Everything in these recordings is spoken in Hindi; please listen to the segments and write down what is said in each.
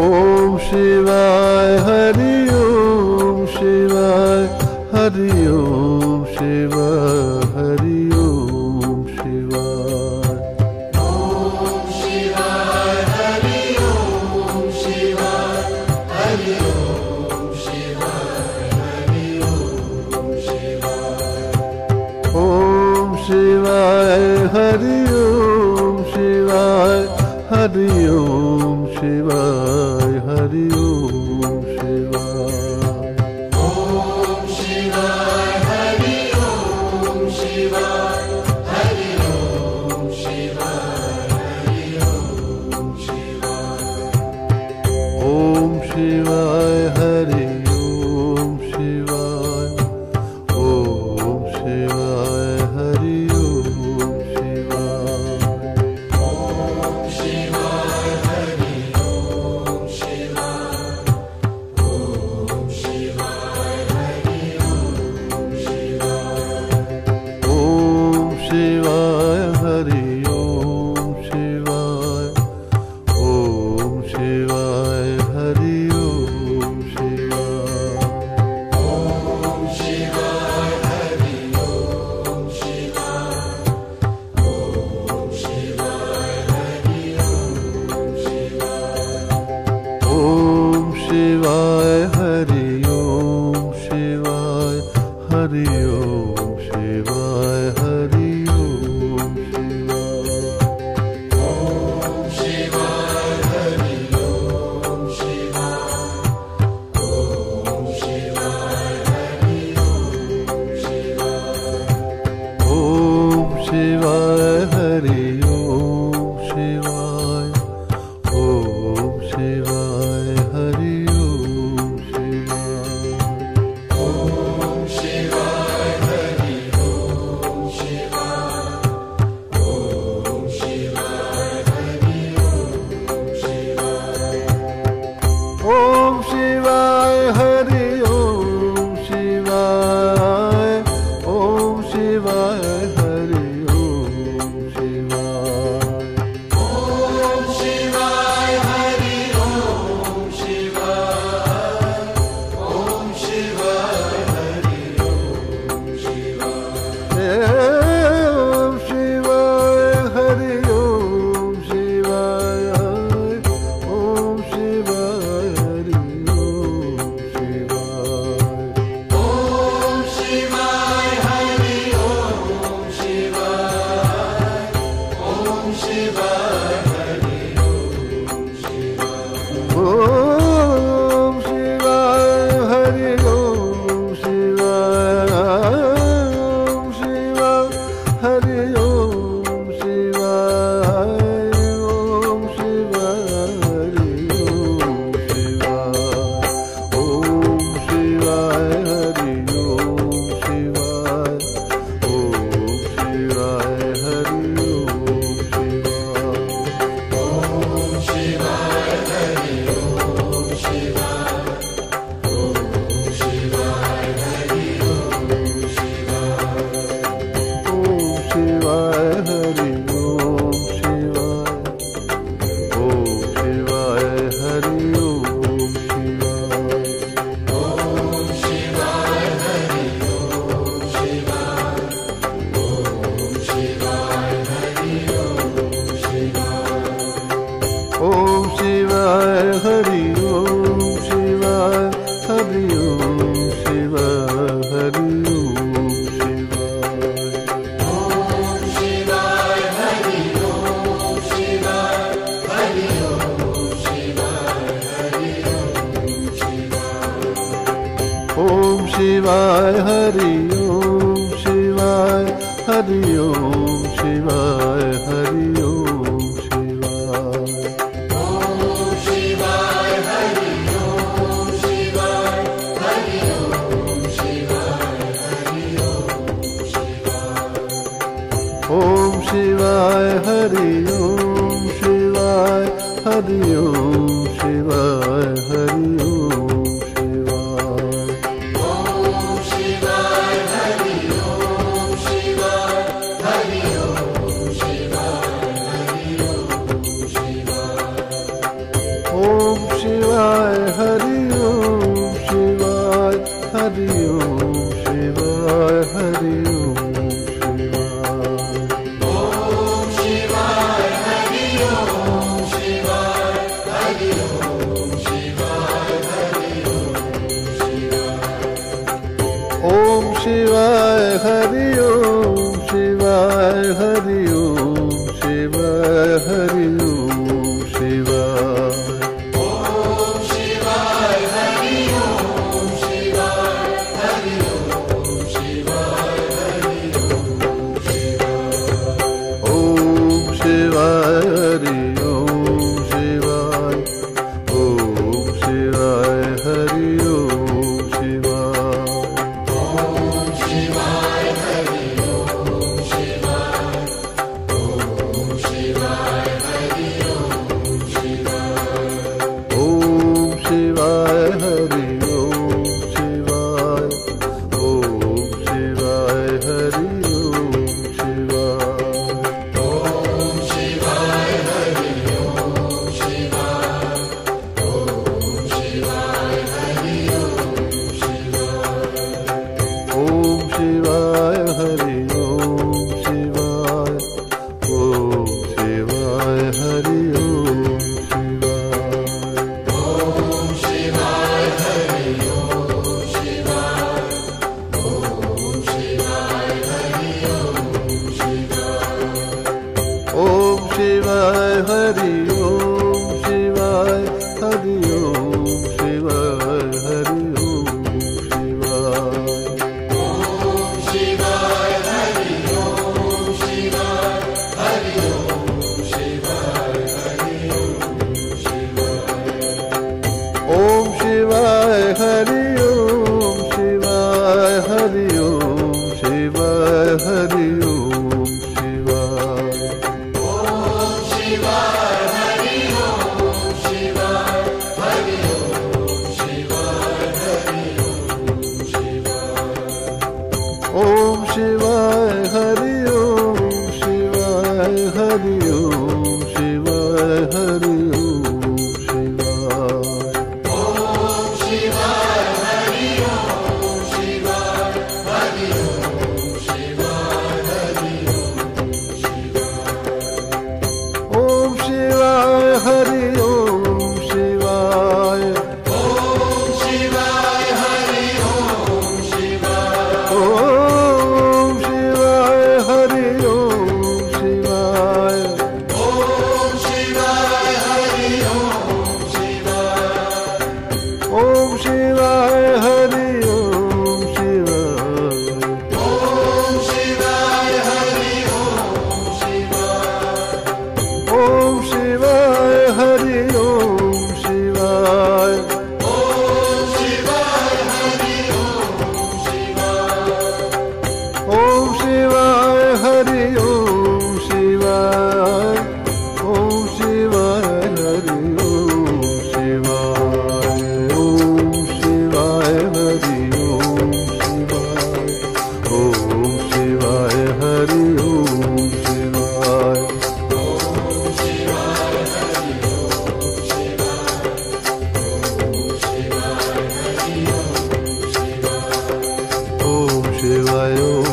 ॐ शिवाय हरि ॐ शिवाय हरि ॐ शिवाय हरि ॐ शिवाय हरि। her शिवायो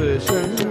对是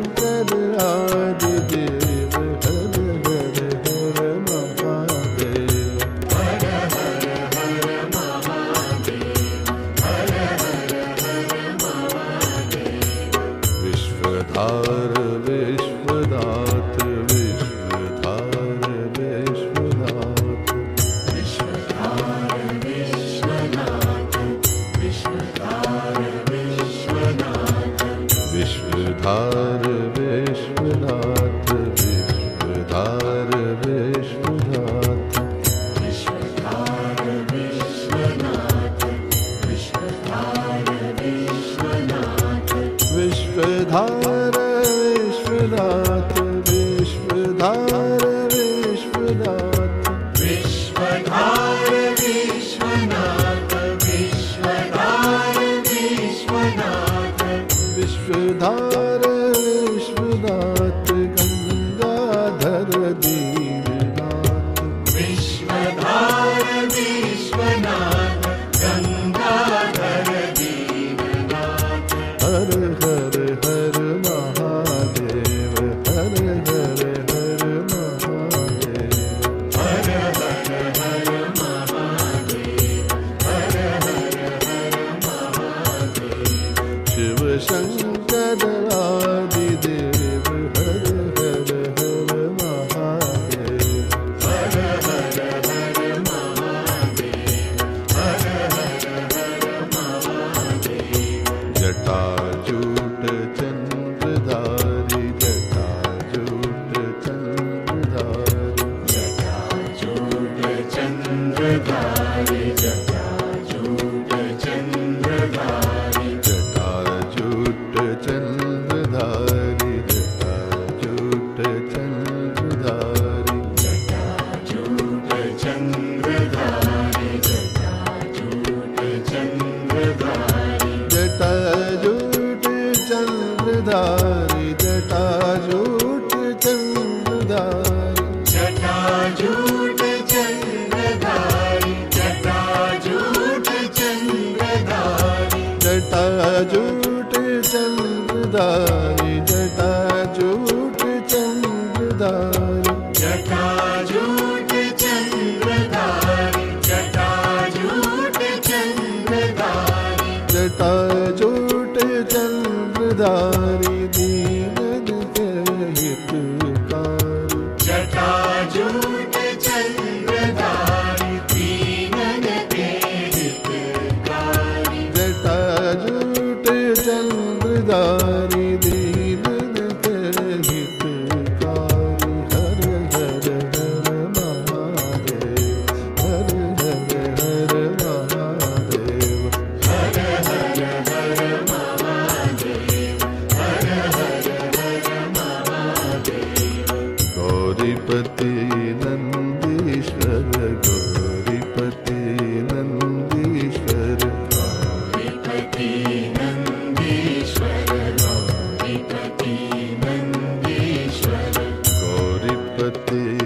with the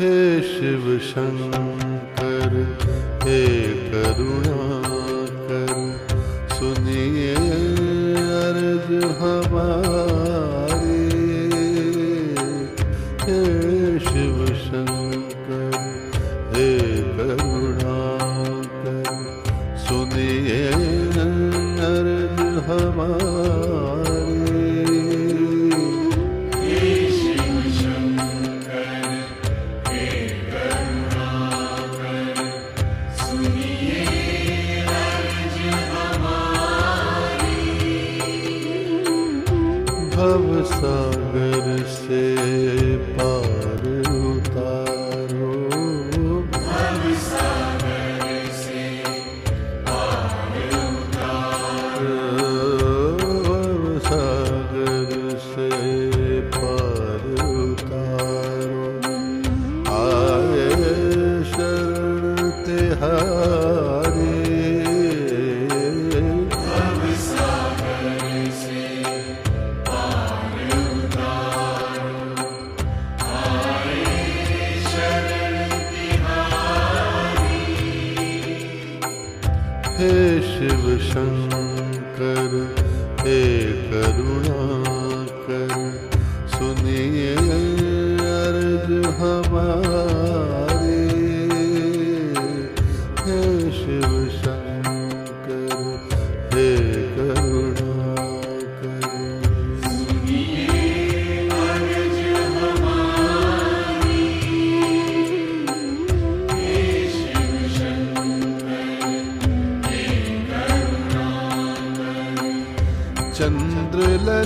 हे शिव शंकर हे करुणा कर सुनिए अर्ज़ हमारा।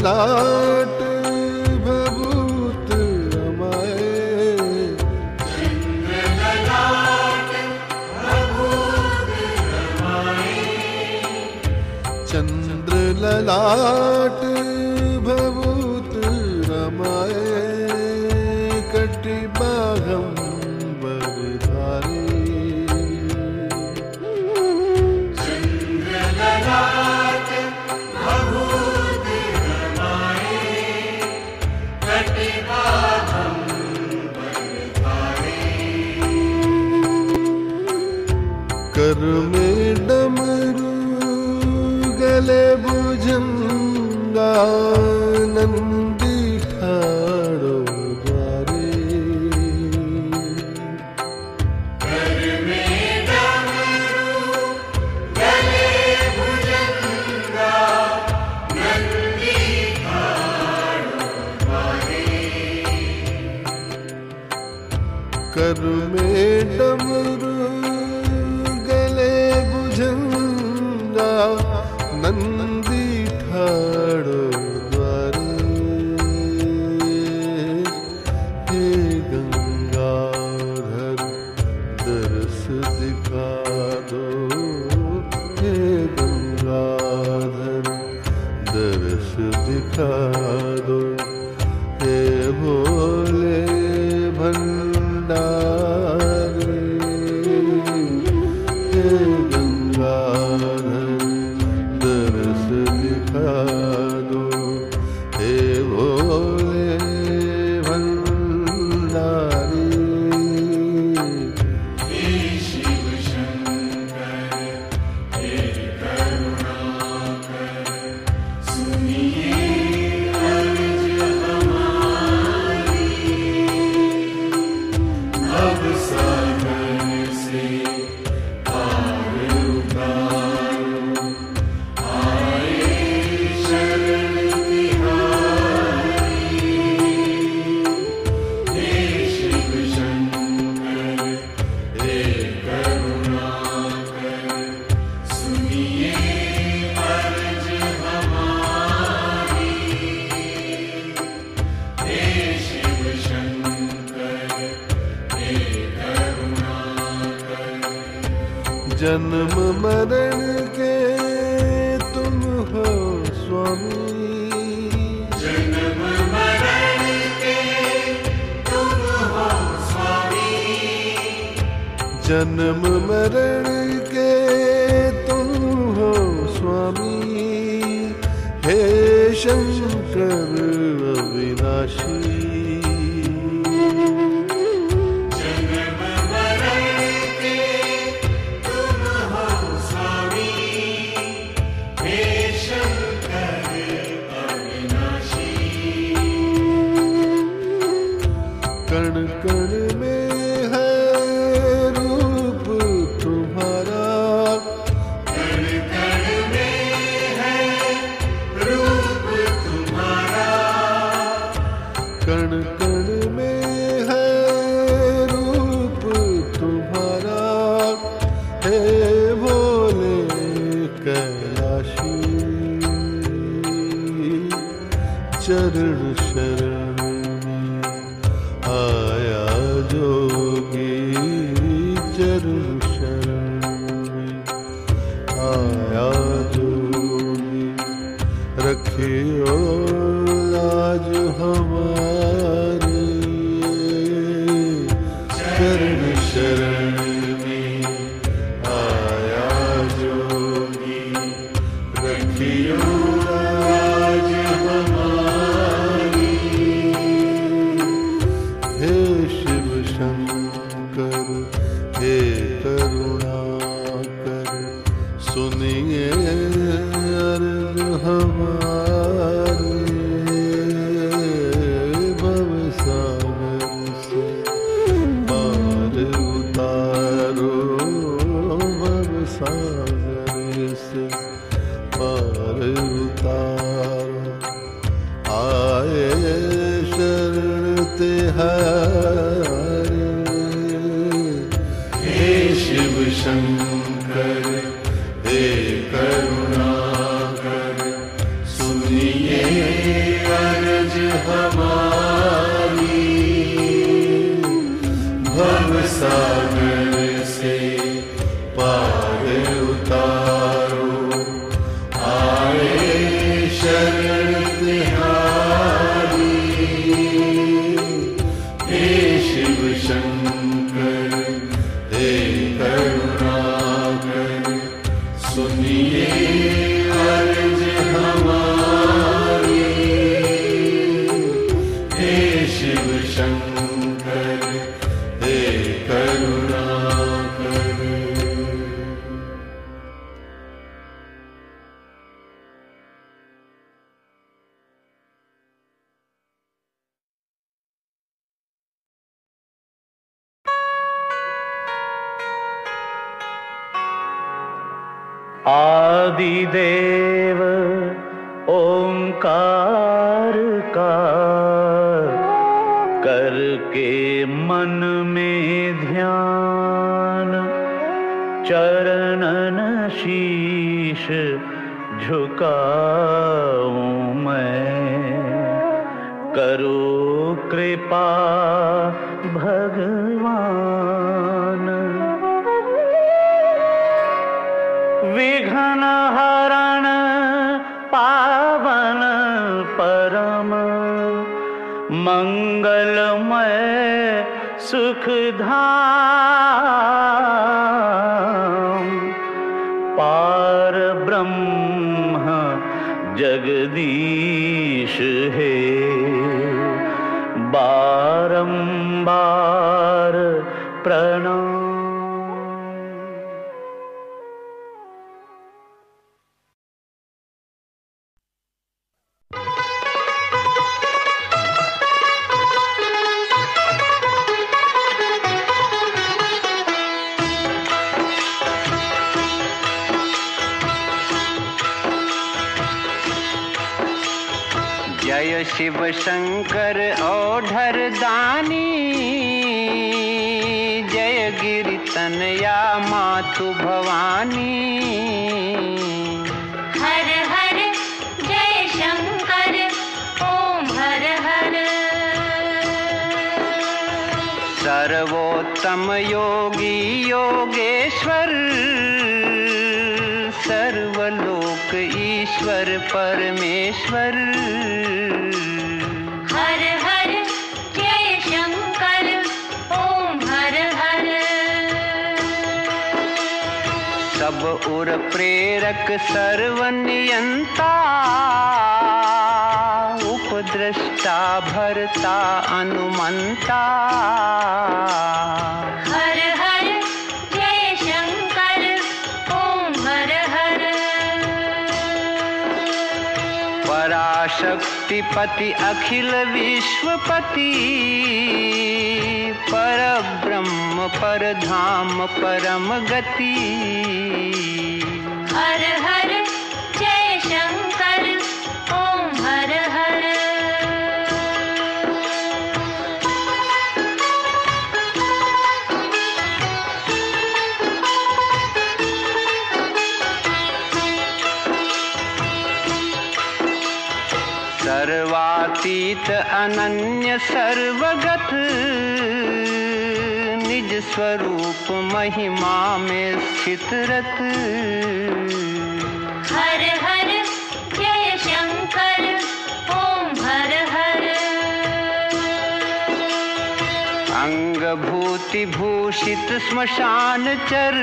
Love. প্রভু कण कण Son. नमस्कार प्रणाम शिव शंकर ओढ़र दानी कन्हैया मातु भवानी। हर हर जय शंकर ओम हर हर। सर्वोत्तम योगी योगेश्वर सर्वलोक ईश्वर परमेश्वर। सुर प्रेरक सर्वनियंता उपद्रष्टा भरता अनुमंता। हर हर जय शंकर ओम हर हर। पराशक्तिपति अखिल विश्वपति पर ब्रह्म पर धाम परम गति शंकर सर्वातीत अनन्य सर्वगत निज स्वरूप महिमा में स्थित रत। भूति भूषित स्मशान चर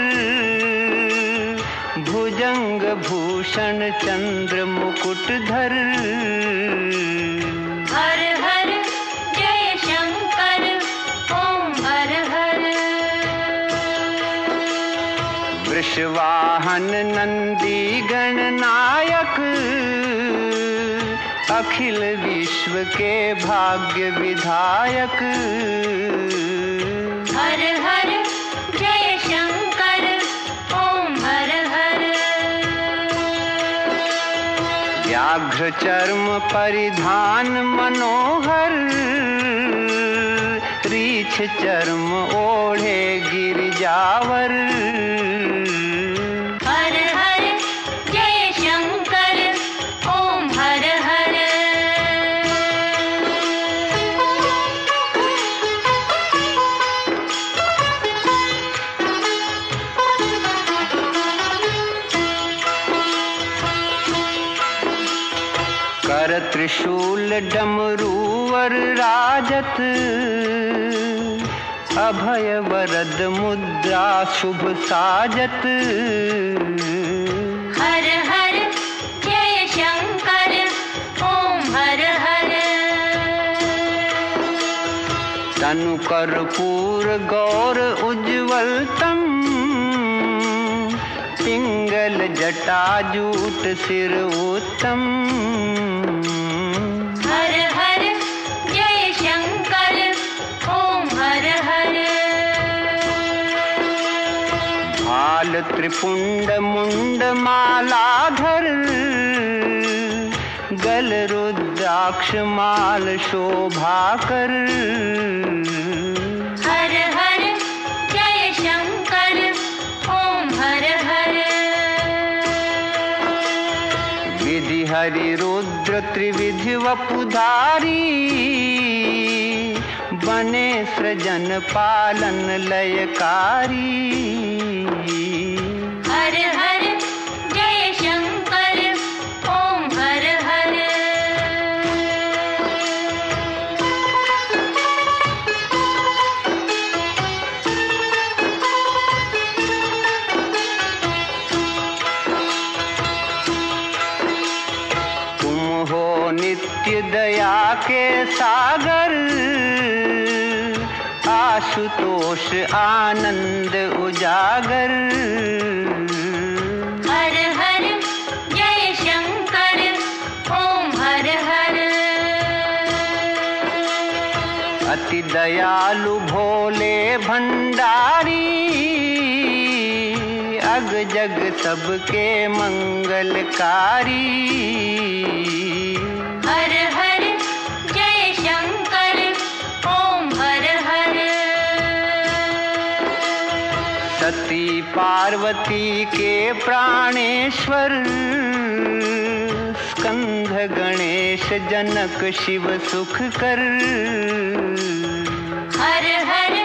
भुजंग भूषण चंद्र मुकुट धर। हर हर जय शंकर ओम हर हर। वृषवाहन नंदी गणनायक अखिल विश्व के भाग्य विधायक। व्याघ्र चर्म परिधान मनोहर रीछ चर्म ओढ़े गिरजावर डमरूवर राजत अभय वरद मुद्रा शुभ साजत। हर हर जय शंकर ओम हर हर। तनु कर्पूर गौर उज्ज्वल तम पिंगल जटा जूट सिर उत्तम। भाल त्रिपुंड मुंड मालाधर गल रुद्राक्ष माल शोभा कर। हर हर जय शंकर ओम हर हर। विधि हरि रुद्र त्रिविधि वपुधारी बने सृजन पालन लयकारी। सागर। आशुतोष आनंद उजागर। हर हर जय शंकर ओम हर हर। अति दयालु भोले भंडारी अग जग सबके मंगलकारी। पार्वती के प्राणेश्वर स्कंध गणेश जनक शिव सुख कर। हर हर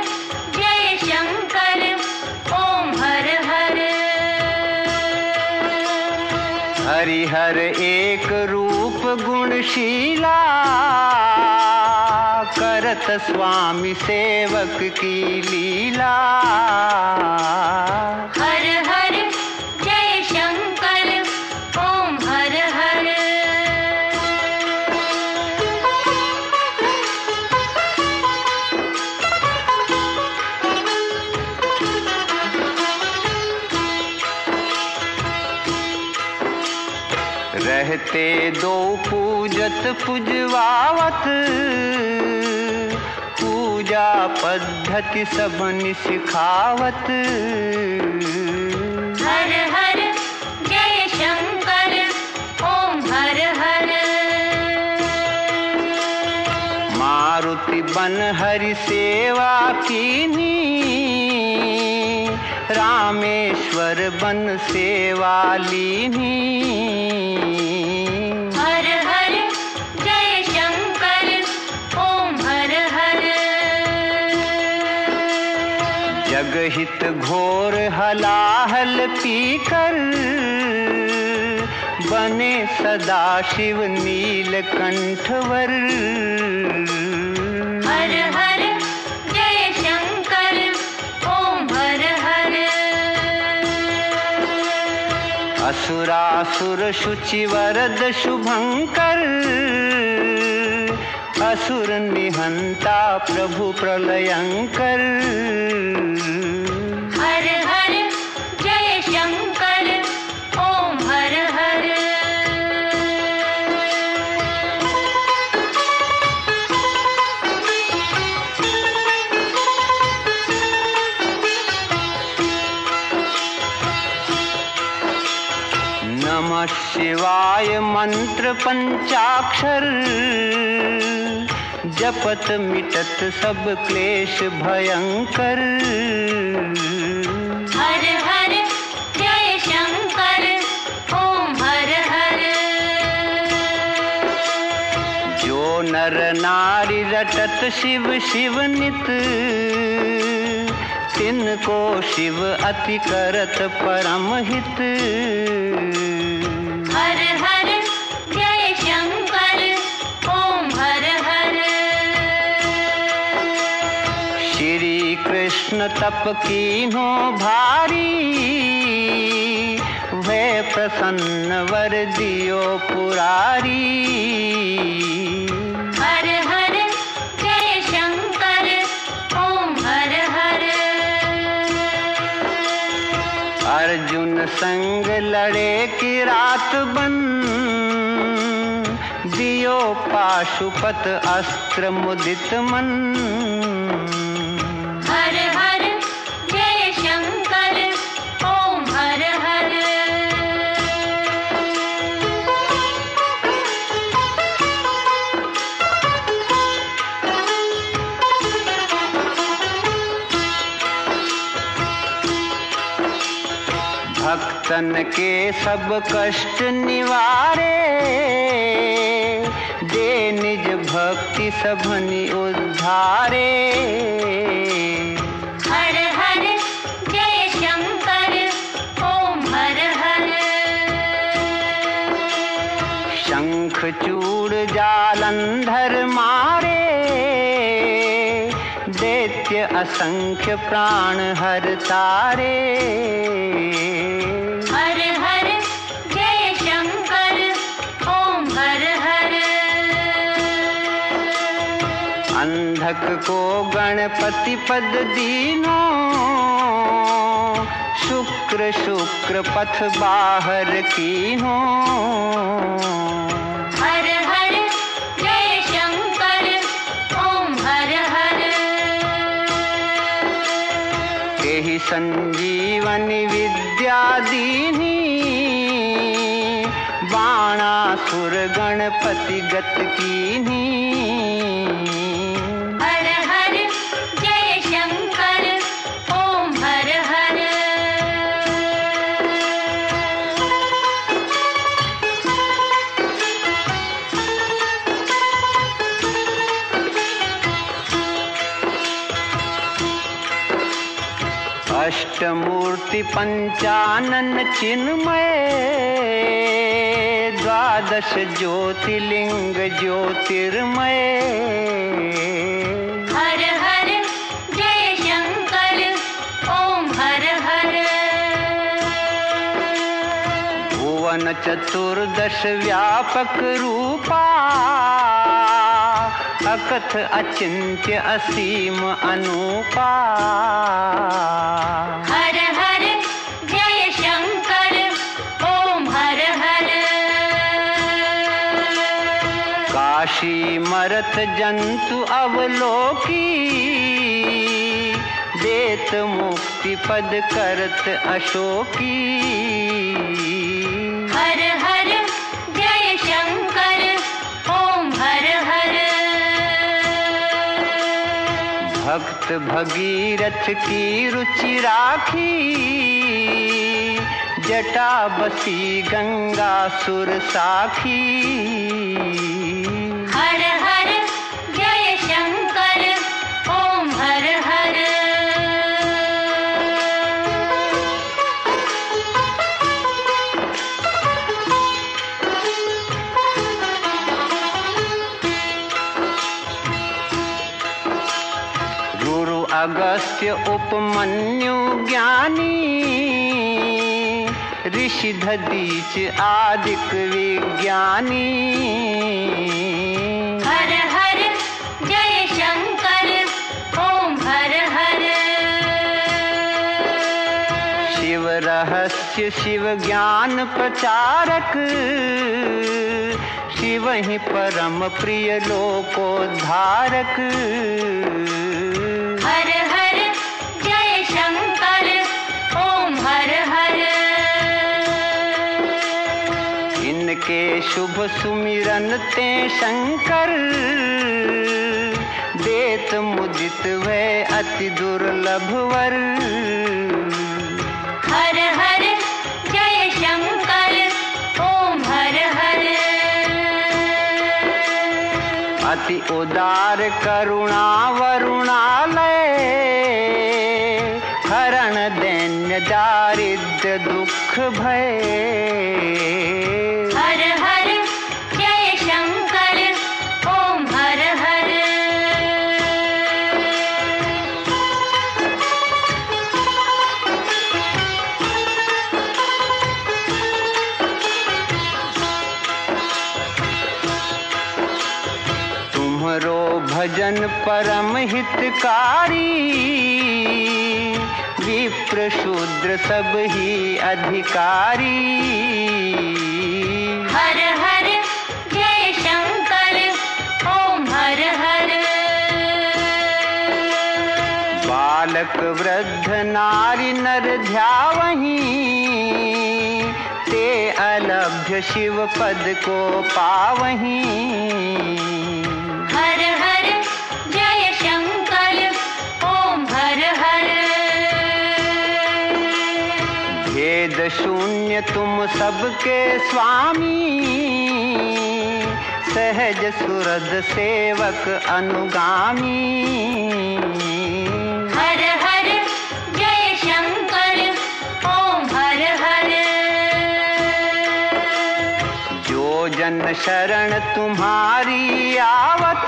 जय शंकर ओम हर हर। हरिहर एक रूप गुणशीला करत स्वामी सेवक की लीला। पुजवावत। पूजा पद्धति सबनि सिखावत हर हर जय शंकर ओम हर हर। मारुति बन हरि सेवा कीनी। रामेश्वर बन सेवा लीनी। घोर हलाहल पीकर बने सदा शिव नीलकंठवर हर हर जय शंकर ओम हर हर। असुरासुर शुचि वरद शुभंकर असुर निहंता प्रभु प्रलयंकर। शिवाय मंत्र पंचाक्षर। जपत मिटत सब क्लेश भयंकर। हर हर जय शंकर ओम हर हर। जो नर नारी रटत शिव शिव नित तिनको शिव अति करत परम हित तप कीन्हो भारी। वे प्रसन्न वर दियो पुरारी। हर हर जय शंकर ओम हर हर। अर्जुन संग लड़े की रात बन। दियो पाशुपत अस्त्र मुदित मन। भक्तन के सब कष्ट निवारे दे निज भक्ति सबनि उद्धारे। हर हर जय शंकर ओम हर हर। शंख चूड़ जालंधर मारे दैत्य असंख्य प्राण हर तारे। अंधक को गणपति पद दीनो। शुक्र शुक्र पथ बाहर कीनो। हर हर जय शंकर ओम हर हर। यही संजीवनी विद्या दीनी। बाणासुर गणपति गत कीनी। अष्टमूर्ति पंचानन चिन्मय द्वादश ज्योतिर्लिंग ज्योतिर्मय। हर हर जय शंकर ओम हर हर। भुवन चतुर्दश व्यापक रूपा अकथ अचिंत्य असीम अनुपा। हर हर जय शंकर ओम हर हर। काशी मारत जंतु अवलोकी देत मुक्ति पद करत अशोकी। भक्त भगीरथ की रुचि राखी। जटा बसी गंगा सुर साखी। अगस्त्य उपमन्यु ज्ञानी ऋषि दधीच आदिक विज्ञानी। हर हर जय शंकर ओम हर हर। शिव रहस्य शिव ज्ञान प्रचारक शिव ही परम प्रिय लोकोद्धारक। इनके शुभ सुमिरन ते शंकर। देत मुदित भय अति दुर्लभ वर। हर हर जय शंकर। ओम हर हर। अति उदार करुणा वरुणालय। हरण दैन्य दारिद्र दुख भय। हितकारी विप्र शूद्र सब ही अधिकारी। हर हर जय शंकर ओम हर हर। बालक वृद्ध नारी नर ध्यावही ते अलभ्य शिव पद को पावही। सबके स्वामी। सहज सुरद सेवक अनुगामी। हर हर जय शंकर ओम हर हर। जो जन शरण तुम्हारी आवत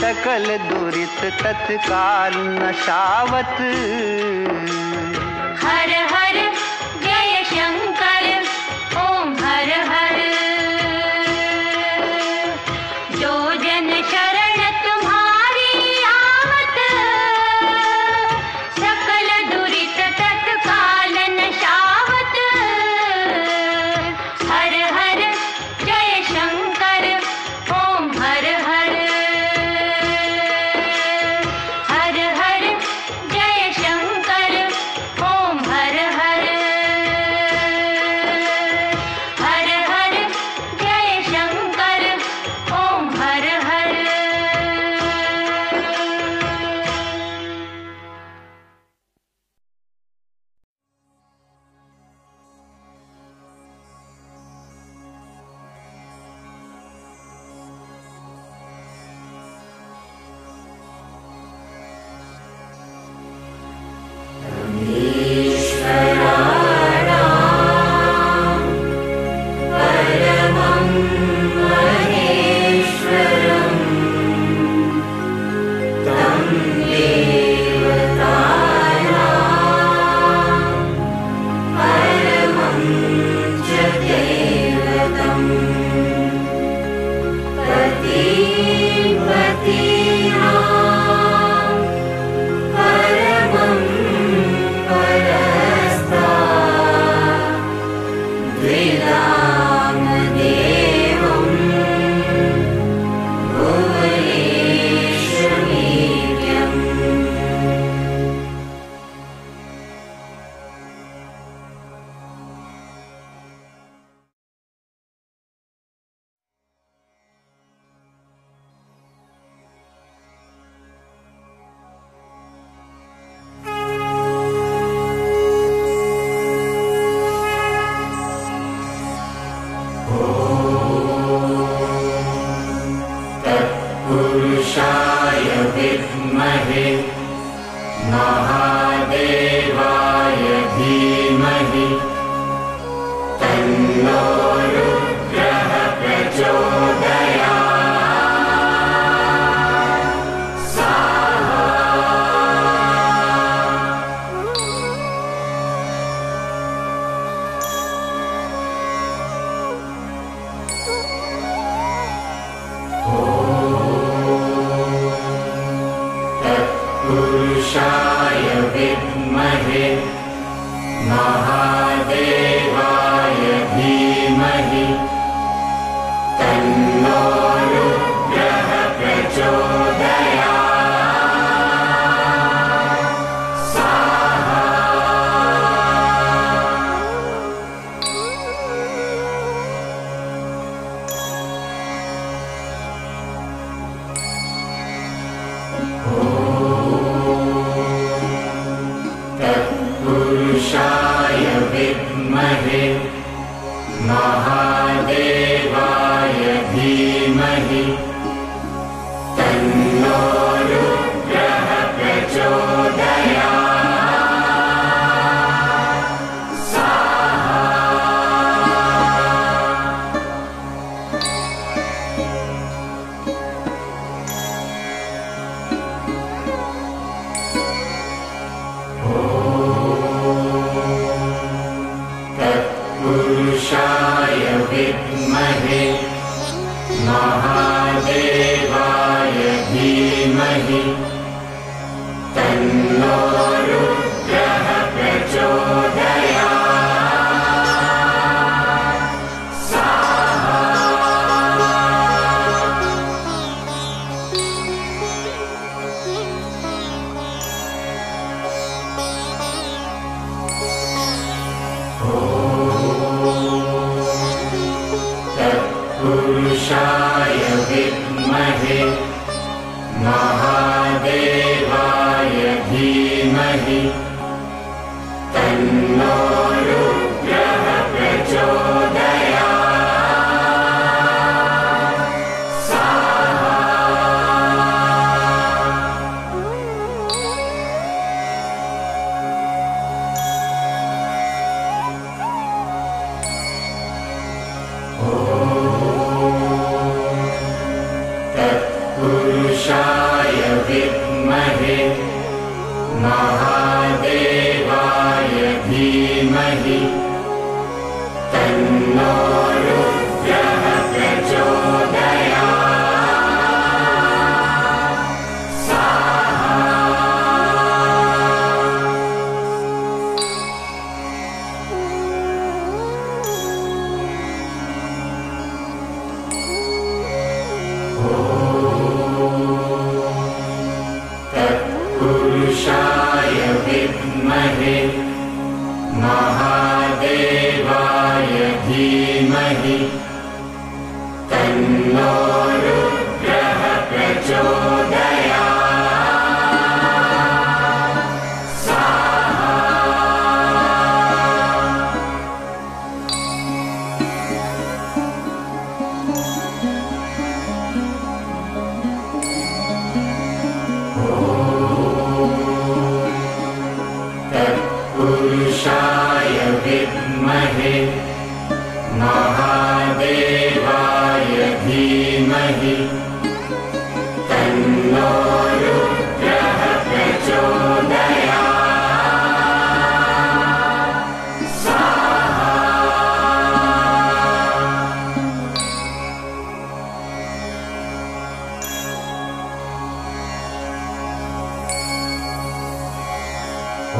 सकल दुरित तत्काल नशावत।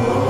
Oh.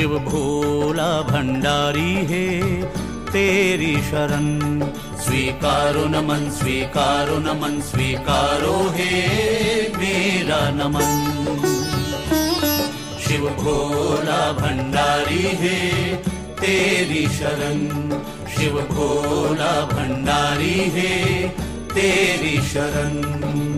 शिव भोला भंडारी है, तेरी शरण। स्वीकारो नमन स्वीकारो नमन, स्वीकारो है मेरा नमन। शिव भोला भंडारी है, तेरी शरण। शिव भोला भंडारी है, तेरी शरण।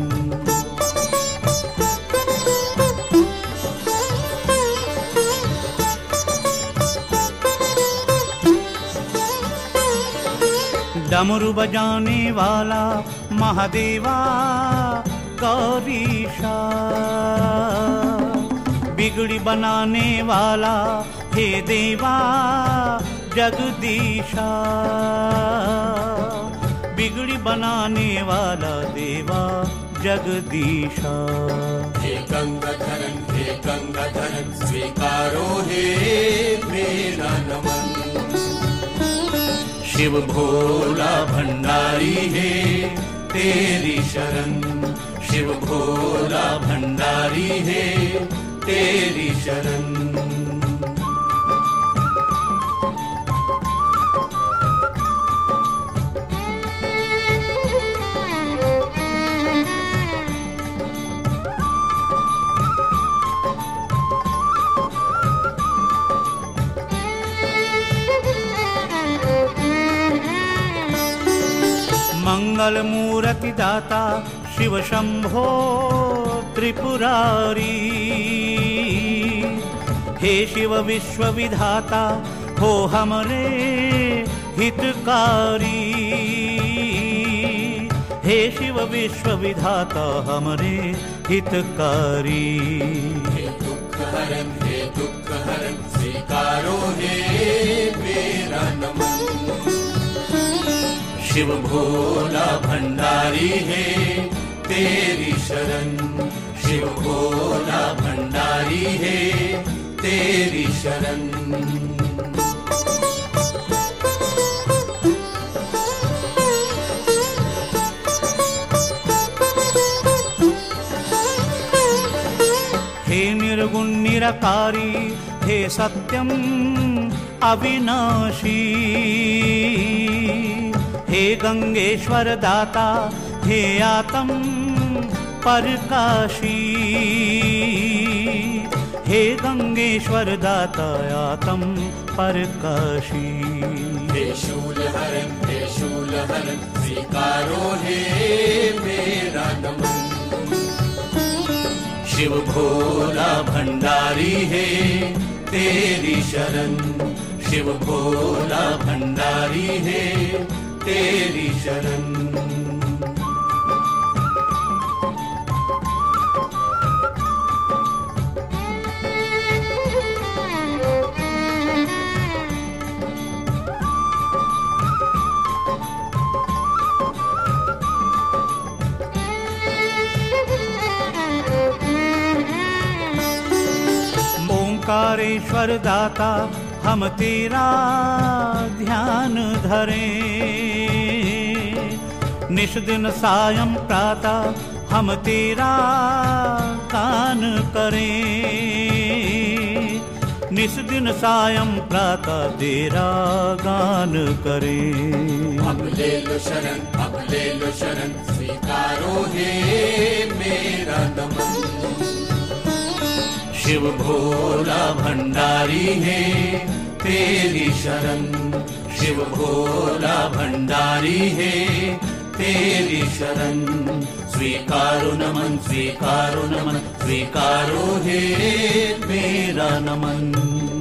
डमरू बजाने वाला महादेवा गौरीशा बिगड़ी बनाने वाला हे देवा, जगदीशा। बिगड़ी बनाने वाला देवा, जगदीशा। हे गंगाधरन हे गंगाधरन, स्वीकारो हे मेरा नमन। शिव भोला भंडारी है तेरी शरण। शिव भोला भंडारी है तेरी शरण। मूर्ति दाता शिव शंभो त्रिपुरारी। हे शिव विश्व विधाता हो हमरे हितकारी। हे शिव विश्व विधाता हमरे हितकारी। हे दुख हरन, हे दुख हरन, स्वीकारो हे मेरा नमन शिव भोला भंडारी है तेरी शरण। शिव भोला भंडारी है तेरी शरण। हे निर्गुण निरकारी हे सत्यम अविनाशी हे गंगेश्वर दाता, हे आतम परकाशी। हे गंगेश्वर दाता, आतम परकाशी। हे शूल हरन, हे शूल हरन, स्वीकारो हे मेरा नमन। शिव भोला भंडारी है तेरी शरण। शिव भोला भंडारी है तेरी शरण ओंकारेश्वर दाता हम तेरा ध्यान धरें। निश दिन सायं प्रातः, हम तेरा गान करें। निस दिन सायं प्रातः, तेरा गान करें। अब ले लो शरण, अब ले लो शरण, स्वीकारो हे मेरा नमन शिव भोला भंडारी है तेरी शरण। शिव भोला भंडारी है शरण स्वीकारो नमन स्वीकारो नमन स्वीकारो हे मेरा नमन